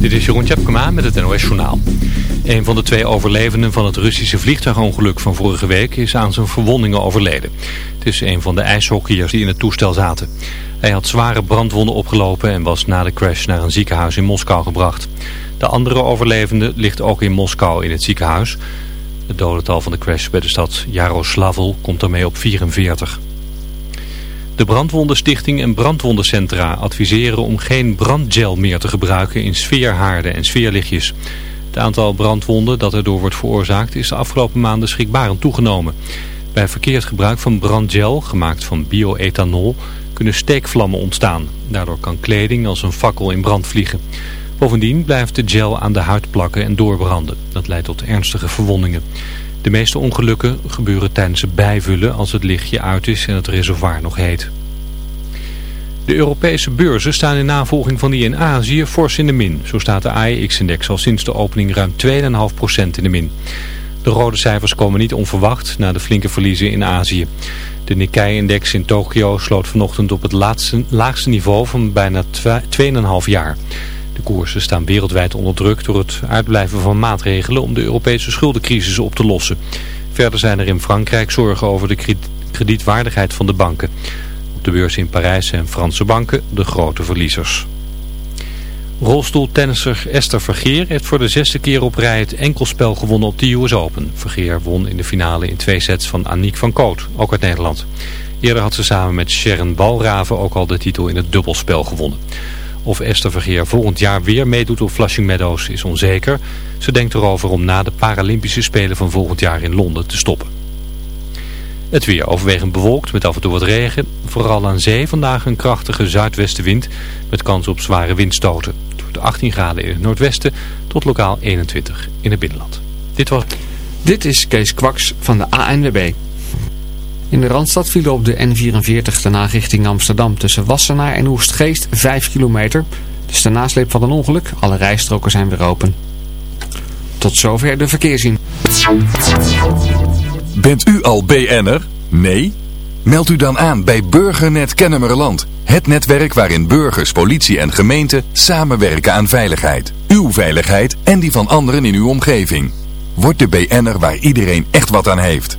Dit is Jeroen Tjepkema met het NOS Journaal. Een van de twee overlevenden van het Russische vliegtuigongeluk van vorige week is aan zijn verwondingen overleden. Het is een van de ijshockeyers die in het toestel zaten. Hij had zware brandwonden opgelopen en was na de crash naar een ziekenhuis in Moskou gebracht. De andere overlevende ligt ook in Moskou in het ziekenhuis. Het dodental van de crash bij de stad Jaroslavl komt daarmee op 44. De Brandwondenstichting en brandwondencentra adviseren om geen brandgel meer te gebruiken in sfeerhaarden en sfeerlichtjes. Het aantal brandwonden dat erdoor wordt veroorzaakt is de afgelopen maanden schrikbarend toegenomen. Bij verkeerd gebruik van brandgel, gemaakt van bioethanol, kunnen steekvlammen ontstaan. Daardoor kan kleding als een fakkel in brand vliegen. Bovendien blijft de gel aan de huid plakken en doorbranden. Dat leidt tot ernstige verwondingen. De meeste ongelukken gebeuren tijdens het bijvullen als het lichtje uit is en het reservoir nog heet. De Europese beurzen staan in navolging van die in Azië fors in de min. Zo staat de AEX-index al sinds de opening ruim 2,5% in de min. De rode cijfers komen niet onverwacht na de flinke verliezen in Azië. De Nikkei-index in Tokio sloot vanochtend op het laagste niveau van bijna 2,5 jaar. De koersen staan wereldwijd onder druk door het uitblijven van maatregelen om de Europese schuldencrisis op te lossen. Verder zijn er in Frankrijk zorgen over de kredietwaardigheid van de banken. Op de beurs in Parijs zijn Franse banken de grote verliezers. Rolstoeltennisser Esther Vergeer heeft voor de zesde keer op rij het enkelspel gewonnen op de US Open. Vergeer won in de finale in twee sets van Aniek van Koot, ook uit Nederland. Eerder had ze samen met Sharon Balraven ook al de titel in het dubbelspel gewonnen. Of Esther Vergeer volgend jaar weer meedoet op Flushing Meadows is onzeker. Ze denkt erover om na de Paralympische Spelen van volgend jaar in Londen te stoppen. Het weer overwegend bewolkt met af en toe wat regen. Vooral aan zee vandaag een krachtige zuidwestenwind met kans op zware windstoten. Tot 18 graden in het noordwesten tot lokaal 21 in het binnenland. Dit was... Dit is Kees Kwaks van de ANWB. In de Randstad vielen op de N44 daarna richting Amsterdam tussen Wassenaar en Oestgeest 5 kilometer. Dus de nasleep van een ongeluk. Alle rijstroken zijn weer open. Tot zover de verkeerszien. Bent u al BN'er? Nee? Meld u dan aan bij Burgernet Kennemerland. Het netwerk waarin burgers, politie en gemeente samenwerken aan veiligheid. Uw veiligheid en die van anderen in uw omgeving. Word de BN'er waar iedereen echt wat aan heeft.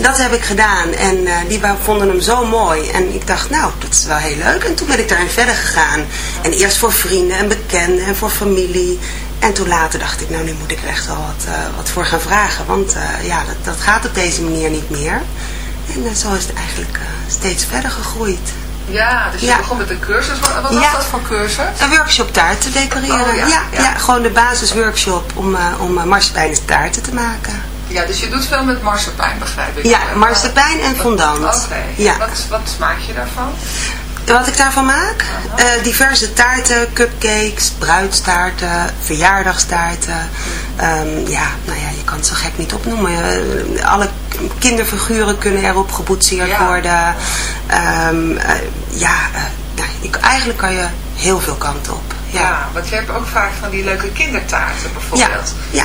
Dat heb ik gedaan en eh, die vonden hem zo mooi. En ik dacht, nou, dat is wel heel leuk. En toen ben ik daarin verder gegaan. En eerst voor vrienden en bekenden en voor familie. En toen later dacht ik, nou, nu moet ik er echt wel wat, eh, wat voor gaan vragen. Want eh, ja, dat, dat gaat op deze manier niet meer. En zo is het eigenlijk steeds verder gegroeid. Ja, dus je Ja. begon met een cursus. Wat, wat was dat voor cursus? Een workshop taart te decoreren. Oh, ja, ja, gewoon de basisworkshop om, uh, om uh, taarten te maken. Ja, dus je doet veel met marsepein, begrijp ik. Ja, marsepein en fondant. Oké. Ja. Wat, wat maak je daarvan? Wat ik daarvan maak? Eh, diverse taarten, cupcakes, bruidstaarten, verjaardagstaarten. Ehm, ja, nou ja, je kan het zo gek niet opnoemen. Eh, alle kinderfiguren kunnen erop geboetseerd Ja. worden. Eh, ja, nou, ik, eigenlijk kan je heel veel kanten op. Ja. Ja, want je hebt ook vaak van die leuke kindertaarten ja, bijvoorbeeld. ja.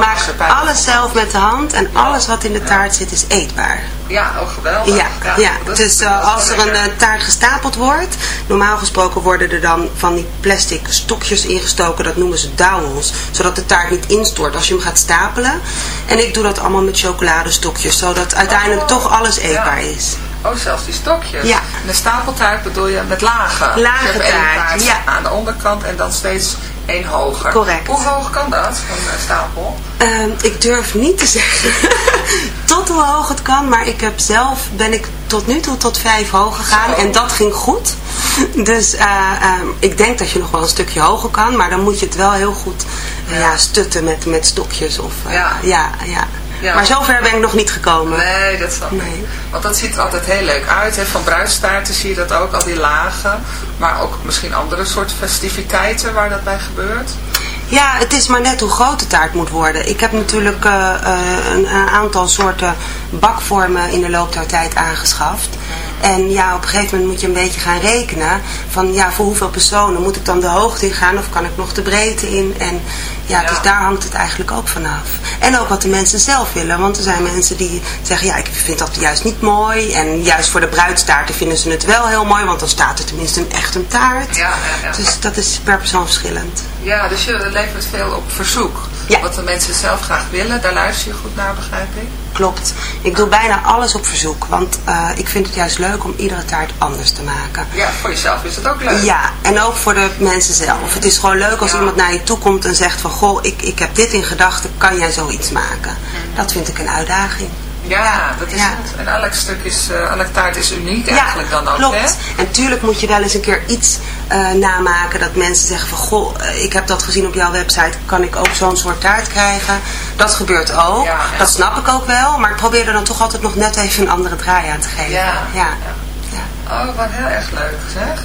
Ik maak alles zelf met de hand en alles wat in de taart zit is eetbaar. Ja, oh geweldig. Ja, ja. dus eh, als er een eh, taart gestapeld wordt, normaal gesproken worden er dan van die plastic stokjes ingestoken, dat noemen ze dowels, zodat de taart niet instort als je hem gaat stapelen. En ik doe dat allemaal met chocoladestokjes, zodat uiteindelijk Oh, toch alles ja. eetbaar is. Oh, zelfs die stokjes. Ja. En de stapeltaart bedoel je met lagen. Lage Dus taart, taart ja. aan de onderkant en dan steeds één hoger. Correct. Hoe hoog kan dat, een eh, stapel? Ehm, ik durf niet te zeggen tot hoe hoog het kan, maar ik heb zelf, ben ik tot nu toe tot vijf hoog gegaan Zo. en dat ging goed. Dus eh, ehm, ik denk dat je nog wel een stukje hoger kan, maar dan moet je het wel heel goed eh, ja. stutten met, met stokjes. Of, eh, Ja. ja. Ja, Ja. Maar zover ben ik nog niet gekomen. Nee, dat ik. Nee. Want dat ziet er altijd heel leuk uit. Hè? Van bruidstaarten zie je dat ook, al die lagen. Maar ook misschien andere soort festiviteiten waar dat bij gebeurt. Ja, het is maar net hoe groot de taart moet worden. Ik heb natuurlijk eh, eh, een, een aantal soorten bakvormen in de loop der tijd aangeschaft. En ja, op een gegeven moment moet je een beetje gaan rekenen van ja, voor hoeveel personen moet ik dan de hoogte in gaan of kan ik nog de breedte in? En ja, Ja. dus daar hangt het eigenlijk ook vanaf. En ook wat de mensen zelf willen, want er zijn mensen die zeggen ja, ik vind dat juist niet mooi. En juist voor de bruidstaarten vinden ze het wel heel mooi, want dan staat er tenminste een echt een taart. Ja. Dus dat is per persoon verschillend. Ja, dus je levert veel op verzoek. Ja. Wat de mensen zelf graag willen, daar luister je goed naar, begrijp ik. Klopt. Ik doe bijna alles op verzoek, want eh, ik vind het juist leuk om iedere taart anders te maken. Ja, voor jezelf is het ook leuk. Ja, en ook voor de mensen zelf. Het is gewoon leuk als iemand naar je toe komt en zegt van... Goh, ik, ik heb dit in gedachten, kan jij zoiets maken? Dat vind ik een uitdaging. Ja, dat is Ja. het. En elk stuk is, eh elk taart is uniek eigenlijk dan ook, klopt. hè? En tuurlijk moet je wel eens een keer iets eh, namaken dat mensen zeggen van... Goh, eh, ik heb dat gezien op jouw website, kan ik ook zo'n soort taart krijgen? Dat gebeurt ook. Ja, ja. Dat snap ik ook wel, maar ik probeer er dan toch altijd nog net even een andere draai aan te geven. Ja. ja. Oh, wat heel erg leuk, zeg.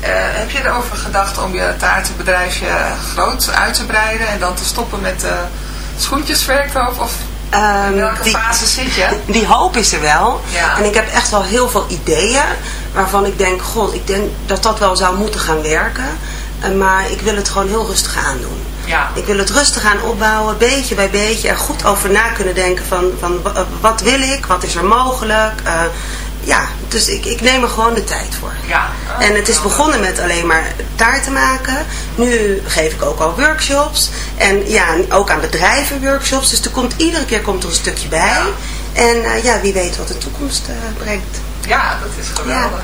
Eh, heb je erover gedacht om je taartenbedrijfje groot uit te breiden en dan te stoppen met de schoentjesverkoop? Of Ehm, In welke die, fase zit je? die hoop is er wel. Ja. En ik heb echt wel heel veel ideeën waarvan ik denk, god, ik denk dat dat wel zou moeten gaan werken. Eh, maar ik wil het gewoon heel rustig aandoen. Ja. Ik wil het rustig aan opbouwen, beetje bij beetje. Er goed over na kunnen denken van, van wa- wat wil ik, wat is er mogelijk. Eh, ja, dus ik, ik neem er gewoon de tijd voor. Ja. En het is begonnen met alleen maar taarten maken. Nu geef ik ook al workshops. En ja, ook aan bedrijven workshops. Dus er komt, iedere keer komt er een stukje bij. En eh, ja, wie weet wat de toekomst eh, brengt. Ja, dat is geweldig.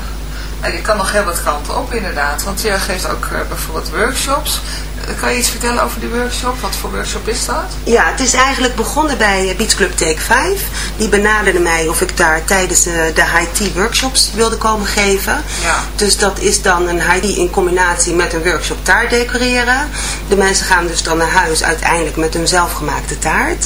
Nou, je kan nog heel wat kanten op inderdaad. Want je geeft ook eh, bijvoorbeeld workshops. Eh, kan je iets vertellen over die workshop? Wat voor workshop is dat? Ja, het is eigenlijk begonnen bij eh, Beach Club Take 5. Die benaderde mij of ik daar tijdens eh, de high tea workshops wilde komen geven. Ja. Dus dat is dan een high tea in combinatie met een workshop taart decoreren. De mensen gaan dus dan naar huis uiteindelijk met hun zelfgemaakte taart.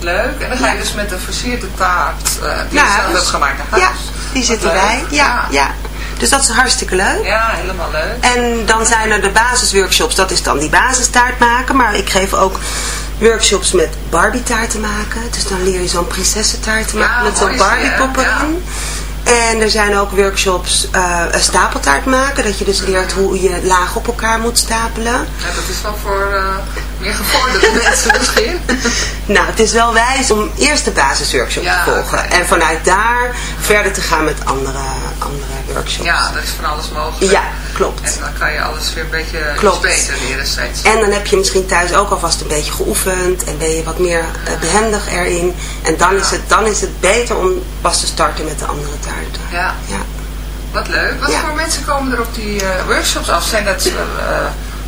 Leuk. En dan ga je dus met de versierde taart eh, die je zelf huis. hebt gemaakt naar Ja, huis. die Wat zit leuk. erbij. Ja, ja. Dus dat is hartstikke leuk. Ja, helemaal leuk. En dan zijn er de basisworkshops, dat is dan die basistaart maken. Maar ik geef ook workshops met Barbie taarten maken. Dus dan leer je zo'n prinsessentaart te Ja, maken met zo'n die, Barbie hè? pop Ja. erin. En er zijn ook workshops een stapeltaart maken. Dat je dus leert hoe je laag op elkaar moet stapelen. Ja, dat is wel voor eh, meer gevorderde mensen misschien. Nou, het is wel wijs om eerst de basisworkshop Ja, te volgen. En vanuit daar verder te gaan met andere workshops. Ja, er is van alles mogelijk. Ja, klopt. En dan kan je alles weer een beetje Klopt. beter leren steeds. En dan heb je misschien thuis ook alvast een beetje geoefend en ben je wat meer eh, behendig erin. En dan is, het, dan is het beter om pas te starten met de andere taarten. Ja, Ja. wat leuk. Wat Ja. voor mensen komen er op die eh, workshops af? Zijn dat eh,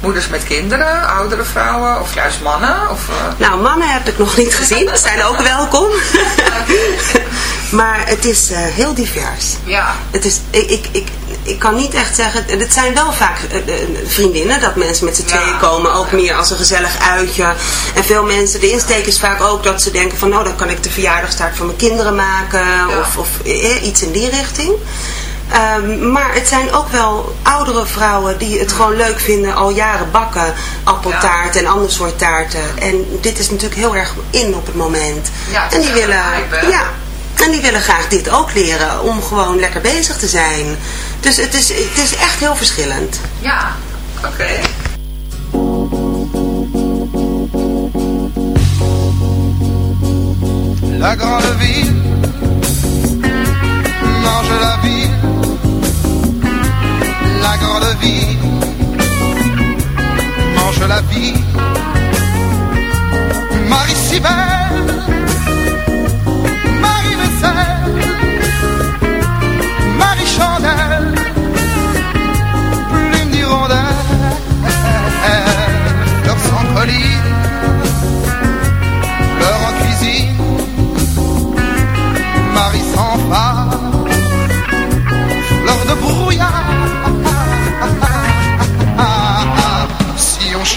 moeders met kinderen, oudere vrouwen of juist mannen? Of, Nou, mannen heb ik nog niet gezien, zijn ook welkom. maar het is eh, heel divers. ja, Het is, ik, ik, ik, ik kan niet echt zeggen, het zijn wel vaak eh, eh, vriendinnen, dat mensen met z'n Ja. tweeën komen, ook meer als een gezellig uitje. En veel mensen, de insteek is vaak ook dat ze denken van, nou dan kan ik de verjaardagstaart van mijn kinderen maken, of, of eh, iets in die richting. Ehm, maar het zijn ook wel oudere vrouwen die het gewoon leuk vinden, al jaren bakken, appeltaart en ander soort taarten. En dit is natuurlijk heel erg in op het moment. Ja, het en die willen, ja, en die willen graag dit ook leren om gewoon lekker bezig te zijn. Dus het is, het is echt heel verschillend. ja, oké. La grande ville mange la ville. La grande ville mange la vie. Marie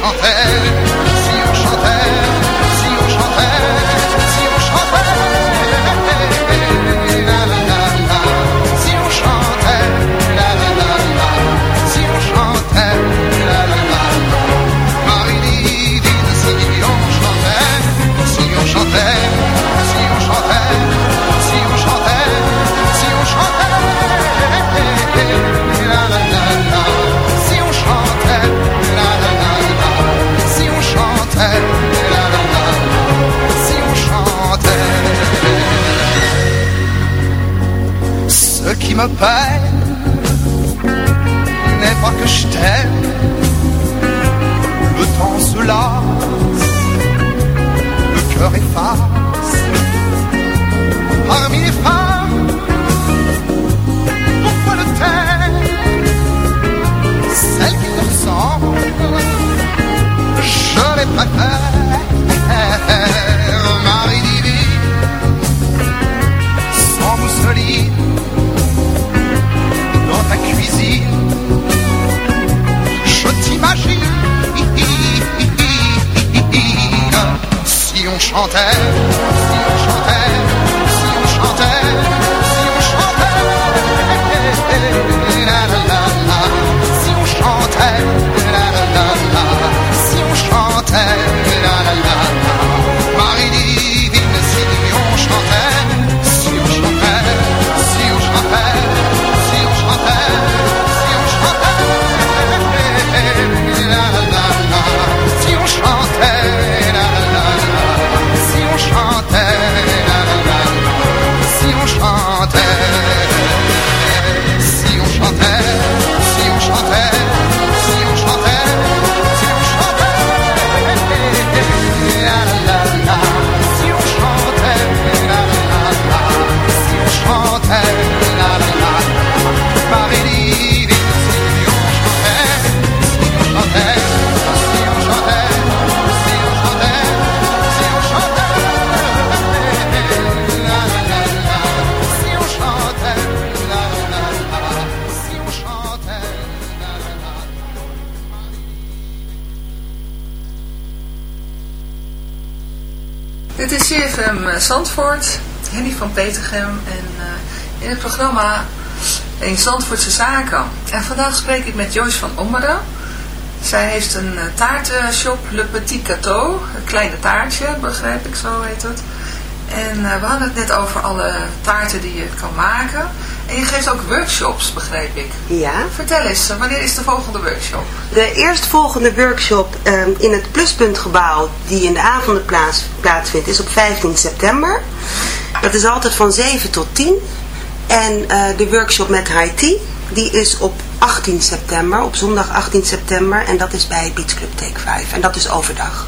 brouillard. Si qui me peine n'est pas que je t'aime. Le temps se lasse, le cœur efface. Parmi les femmes, pourquoi le taire Celle qui te ressemble, je les préfère. Marie divine, sans mousseline, cuisine, je t'imagine. Si on chantait, si on chantait, Zandvoort, Henny van Petergem en eh, in het programma in Zandvoortse Zaken. En vandaag spreek ik met Joyce van Ommeren. Zij heeft een eh, taartenshop, Le Petit Cateau, een kleine taartje, begrijp ik, zo heet het. En eh, we hadden het net over alle taarten die je kan maken. En je geeft ook workshops, begrijp ik. Ja. Vertel eens, wanneer is de volgende workshop? De eerstvolgende workshop ehm, in het Pluspuntgebouw, die in de avonden plaats, plaatsvindt, is op 15 september. Dat is altijd van 7 tot 10. En eh, de workshop met Haiti, die is op 18 september, op zondag 18 september. En dat is bij Beach Club Take 5. En dat is overdag.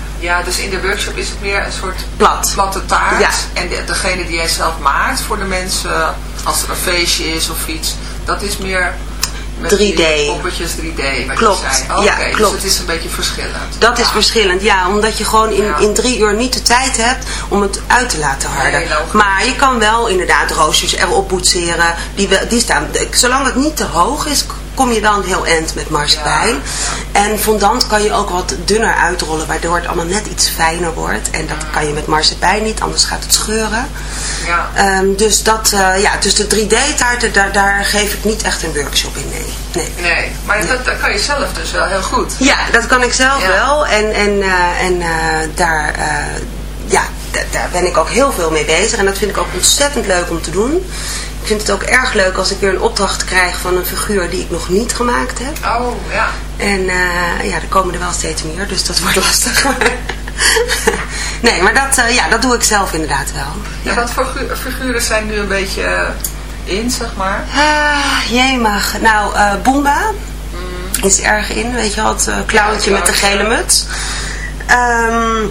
Ja, dus in de workshop is het meer een soort Plat. platte taart. Ja. En de, degene die jij zelf maakt voor de mensen, als er een feestje is of iets, dat is meer met 3D. die poppetjes 3D. Wat Klopt. Je zei. Oké, Ja, dus klopt. het is een beetje verschillend. Dat is verschillend, ja, omdat je gewoon in, Ja. in drie uur niet de tijd hebt om het uit te laten harden. Nee, maar je kan wel inderdaad roosjes erop boetseren. Die, wel- die staan, zolang het niet te hoog is, kom je dan heel eind met marsepein. En fondant kan je ook wat dunner uitrollen, waardoor het allemaal net iets fijner wordt. En dat kan je met marsepein niet, anders gaat het scheuren. Ja. Ehm, dus, dat, eh, ja, dus de 3D-taarten, daar, daar geef ik niet echt een workshop in, nee. nee. Nee, maar dat, dat kan je zelf dus wel heel goed. Ja, dat kan ik zelf Ja. wel. En, en, eh, en eh, daar, ja, daar ben ik ook heel veel mee bezig. En dat vind ik ook ontzettend leuk om te doen. Ik vind het ook erg leuk als ik weer een opdracht krijg van een figuur die ik nog niet gemaakt heb. Oh, ja. En eh, ja, er komen er wel steeds meer, dus dat wordt lastig. nee, maar dat, eh, ja, dat doe ik zelf inderdaad wel. En wat voor gu- figuren zijn nu een beetje eh, in, zeg maar? Ah, jemig. Nou, eh Boomba is erg in, weet je wel, het clowntje Ja, met de gele muts. Ehm,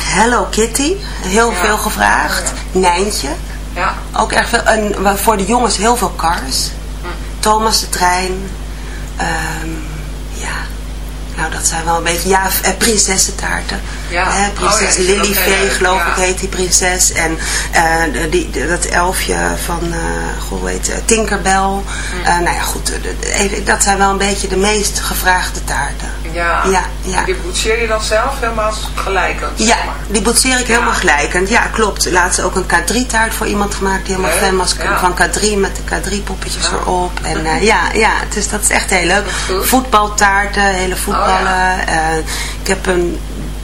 Hello Kitty, heel Ja. veel gevraagd. Nijntje, Ja. ook erg veel. En voor de jongens heel veel cars. Hm. Thomas de Trein. Ehm, ja, nou dat zijn wel een beetje, ja, eh, prinsessentaarten. Ja. Hè, Oh prinses ja, zijn ook Lily Vee, geloof ja. ik, heet die prinses. En eh, die, dat elfje van, eh goh, hoe heet het, Tinkerbell. Hm. Eh, nou ja, goed, even, dat zijn wel een beetje de meest gevraagde taarten. Ja. Ja, ja. Die boetseer je dan zelf helemaal gelijkend? Ja, zeg maar. die boetseer ik helemaal gelijkend. Ja, klopt. Laatst ook een K3-taart voor iemand gemaakt die helemaal fan was van K3 met de K3-poppetjes Ja. erop. En eh, ja, ja dus dat is echt heel leuk. Oh, Voetbaltaarten, hele voetballen. Eh, ik heb een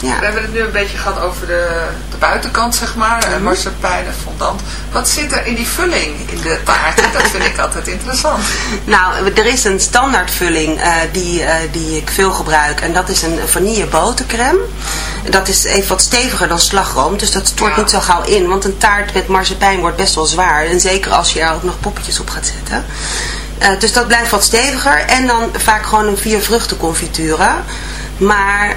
Ja. We hebben het nu een beetje gehad over de, de buitenkant, zeg maar. Mm Marsepein en fondant. Wat zit er in die vulling in de taart? dat vind ik altijd interessant. Nou, er is een standaardvulling eh, die, eh, die ik veel gebruik. En dat is een vanille botercrème. Dat is even wat steviger dan slagroom. Dus dat stort Ja. niet zo gauw in. Want een taart met marsepein wordt best wel zwaar. En zeker als je er ook nog poppetjes op gaat zetten. Dus dat blijft wat steviger. En dan vaak gewoon een vier vruchten confituren. Maar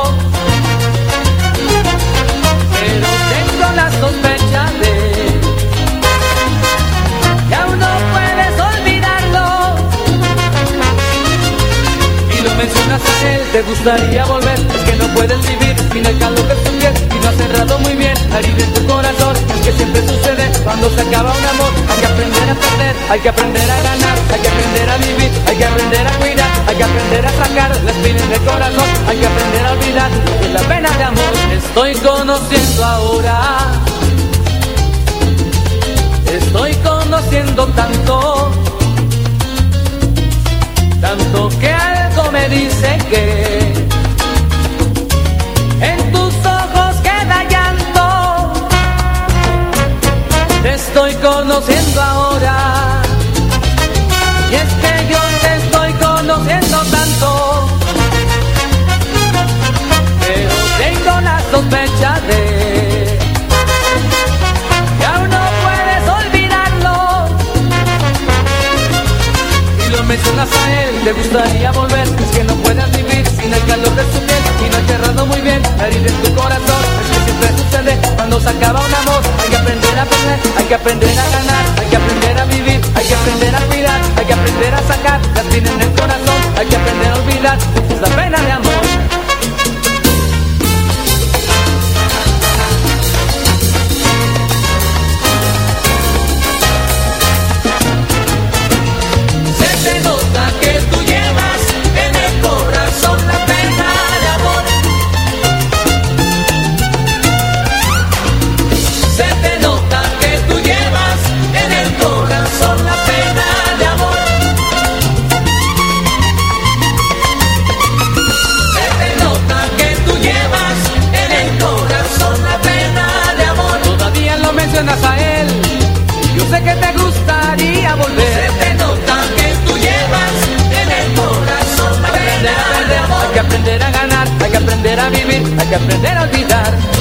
Te gustaría volver, es que no puedes vivir sin el calor de su piel y no has cerrado muy bien la en tu corazón. Es que siempre sucede cuando se acaba un amor. Hay que aprender a perder, hay que aprender a ganar, hay que aprender a vivir, hay que aprender a cuidar, hay que aprender a sacar las espinas del corazón, hay que aprender a olvidar que la pena de amor. Estoy conociendo ahora, estoy conociendo tanto, tanto que dice que en tus ojos queda llanto. Te estoy conociendo ahora. Y es que yo te estoy conociendo tanto. Pero tengo la sospecha de te gustaría volver. Es que no puedas vivir sin el calor de su piel. Y no has cerrado muy bien la en tu corazón. Es que siempre sucede cuando se acaba un amor. Hay que aprender a perder, hay que aprender a ganar, hay que aprender a vivir, hay que aprender a cuidar, hay que aprender a sacar las espinas del corazón. Hay que aprender a olvidar es la pena de amor. Aprender a vivir, hay que aprender a olvidar.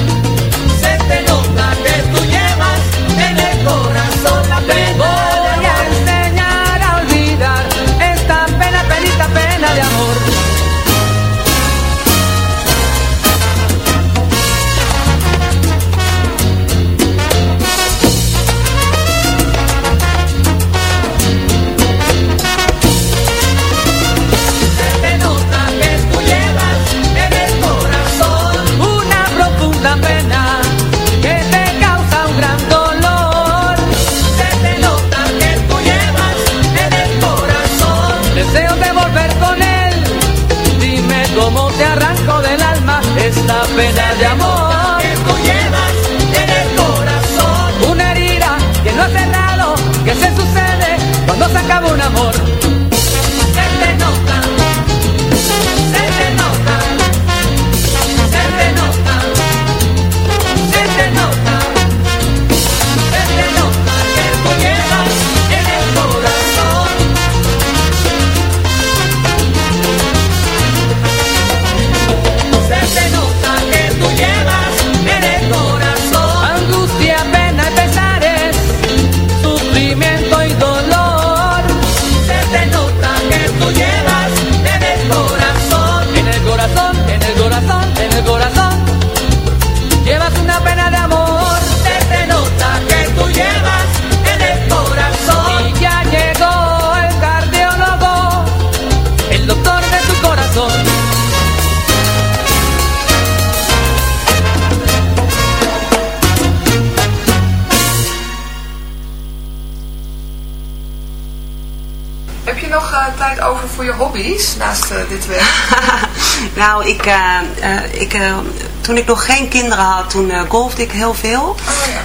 Eh, toen ik nog geen kinderen had, toen eh, golfde ik heel veel. Oh,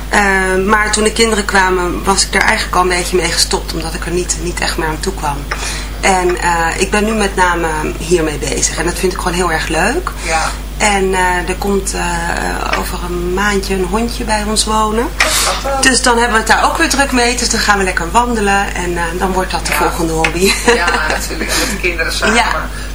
Eh, maar toen de kinderen kwamen, was ik er eigenlijk al een beetje mee gestopt, omdat ik er niet, niet echt meer aan toe kwam. En ik ben nu met name hiermee bezig en dat vind ik gewoon heel erg leuk. Ja. En er komt over een maandje een hondje bij ons wonen. Wat, Dus dan hebben we het daar ook weer druk mee. Dus dan gaan we lekker wandelen en dan wordt dat de volgende hobby. Ja, natuurlijk. Met de kinderen samen. Ja.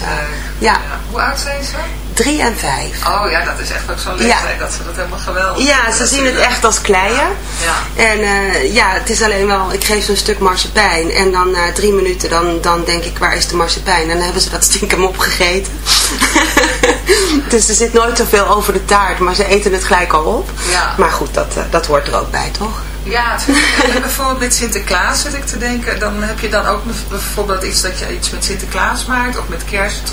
eh, ja, Hoe oud zijn ze? drie en vijf. Oh ja, dat is echt ook zo'n leeftijd dat ze dat helemaal geweldig Ja, ze zien het echt als kleien. Ja. En eh, ja, het is alleen wel, ik geef ze een stuk marsepein. En dan na drie minuten, dan, dan denk ik, waar is de marsepein? En dan hebben ze dat stiekem opgegeten. dus er zit nooit zoveel over de taart, maar ze eten het gelijk al op. Ja. Maar goed, dat, eh, dat hoort er ook bij, toch? Ja, bijvoorbeeld met Sinterklaas zit ik te denken. Dan heb je dan ook bijvoorbeeld iets dat je iets met Sinterklaas maakt. Of met kerst.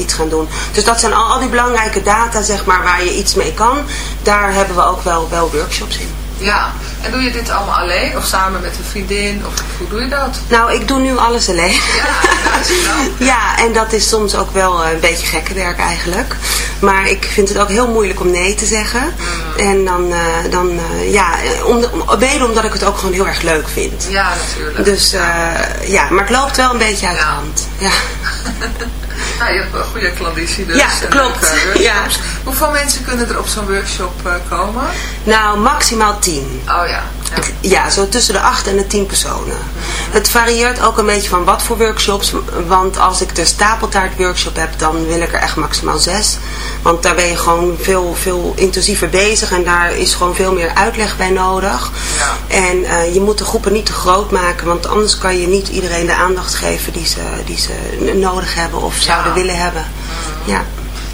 iets gaan doen. Dus dat zijn al, al die belangrijke data, zeg maar, waar je iets mee kan. Daar hebben we ook wel, wel workshops in. Ja. En doe je dit allemaal alleen? Of samen met een vriendin? Of hoe doe je dat? Nou, ik doe nu alles alleen. Ja, dat is knap. Ja, en dat is soms ook wel eh, een beetje gekke werk eigenlijk. Maar ik vind het ook heel moeilijk om nee te zeggen. Mm. En dan, eh, dan eh, ja, om, om, mede omdat ik het ook gewoon heel erg leuk vind. Ja, natuurlijk. Dus ja, maar het loopt wel een beetje uit de hand. Ja. Nou, je hebt een goede klanditie dus. Ja, klopt. Ja. Hoeveel mensen kunnen er op zo'n workshop eh, komen? Nou, maximaal tien. Oh ja. Ja. Zo tussen de 8 en de 10 personen. Het varieert ook een beetje van wat voor workshops. Want als ik de stapeltaart workshop heb, dan wil ik er echt maximaal 6. Want daar ben je gewoon veel, veel intensiever bezig en daar is gewoon veel meer uitleg bij nodig. Ja. En eh, je moet de groepen niet te groot maken, want anders kan je niet iedereen de aandacht geven die ze, die ze nodig hebben of zouden willen hebben. Ja.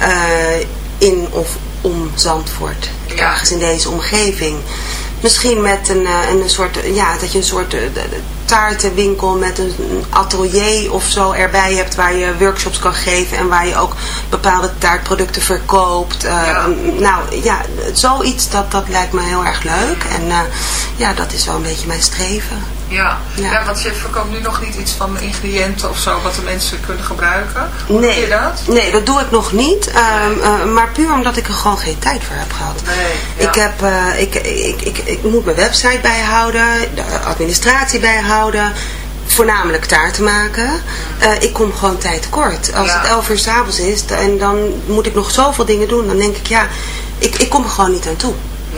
Eh, in of om Zandvoort. Ja. Ergens in deze omgeving. Misschien met een, eh, een soort, ja, dat je een soort eh, taartenwinkel met een atelier of zo erbij hebt waar je workshops kan geven en waar je ook bepaalde taartproducten verkoopt. Nou ja, zoiets dat, dat lijkt me heel erg leuk en ja, dat is wel een beetje mijn streven. Ja. Ja. Ja. want je verkoopt nu nog niet iets van ingrediënten of zo wat de mensen kunnen gebruiken. Hoe doe Nee, je dat? nee, dat doe ik nog niet. Ehm, eh, maar puur omdat ik er gewoon geen tijd voor heb gehad. Nee, ja. Ik, heb, eh, ik, ik, ik, ik moet mijn website bijhouden, de administratie bijhouden. Voornamelijk taarten maken. Eh, ik kom gewoon tijd tekort. Als Ja. het 11 uur s'avonds is en dan moet ik nog zoveel dingen doen. Dan denk ik, ja, ik, ik kom er gewoon niet aan toe.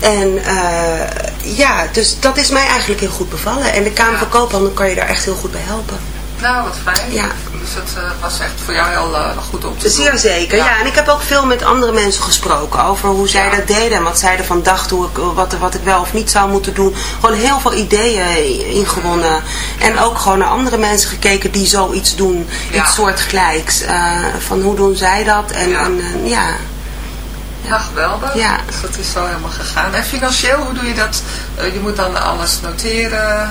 En eh, ja, dus dat is mij eigenlijk heel goed bevallen. En de Kamer van Koophandel kan je daar echt heel goed bij helpen. Nou, wat fijn. Ja. Dus dat eh, was echt voor jou heel eh, goed om te doen. Zeer zeker, ja. En ik heb ook veel met andere mensen gesproken over hoe zij dat deden en wat zij ervan dachten, hoe ik, wat, wat ik wel of niet zou moeten doen. Gewoon heel veel ideeën ingewonnen. En ook gewoon naar andere mensen gekeken die zoiets doen, iets soortgelijks. Eh van hoe doen zij dat? En Ja. en, ja. Ja, geweldig. Ja. Dus dat is zo helemaal gegaan. En financieel, hoe doe je dat? Eh, je moet dan alles noteren.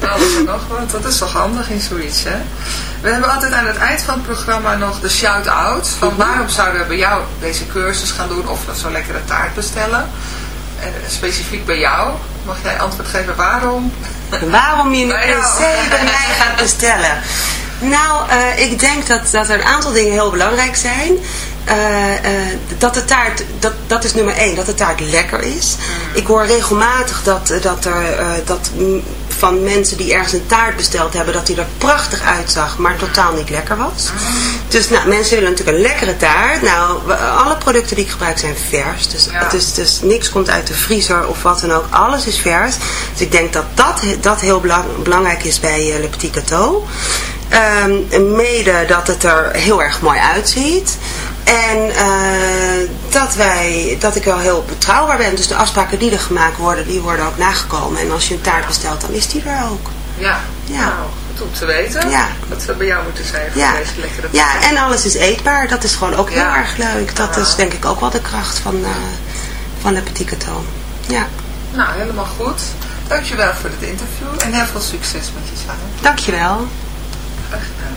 Alles en nog wat. Dat is toch handig in zoiets, hè? We hebben altijd aan het eind van het programma nog de shout-out. Van Mhm. waarom zouden we bij jou deze cursus gaan doen of zo'n lekkere taart bestellen? En specifiek bij jou. Mag jij antwoord geven waarom? Waarom je jou. se bij mij gaat bestellen? Nou, eh, ik denk dat, dat er een aantal dingen heel belangrijk zijn. Eh, eh, dat de taart, dat, dat is nummer één, dat de taart lekker is. Ik hoor regelmatig dat, dat er dat mm, van mensen die ergens een taart besteld hebben, dat die er prachtig uitzag, maar totaal niet lekker was. Dus nou, mensen willen natuurlijk een lekkere taart. Nou, alle producten die ik gebruik zijn vers. Dus, Ja. dus, dus niks komt uit de vriezer of wat dan ook. Alles is vers. Dus ik denk dat dat, dat heel belang- belangrijk is bij eh, Le Petit Gâteau. Ehm, mede dat het er heel erg mooi uitziet. En eh, dat, wij, dat ik wel heel betrouwbaar ben. Dus de afspraken die er gemaakt worden, die worden ook nagekomen. En als je een taart bestelt, dan is die er ook. Ja. Ja. Nou, goed om te weten. Ja. Dat we bij jou moeten zijn voor Ja. deze lekkere ja, en alles is eetbaar. Dat is gewoon ook heel Ja. erg leuk. Dat is denk ik ook wel de kracht van, eh van Le Petit Gâteau. Ja, Nou, helemaal goed. Dankjewel voor dit interview en heel veel succes met je zaak. dankjewel. Graag gedaan.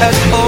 at all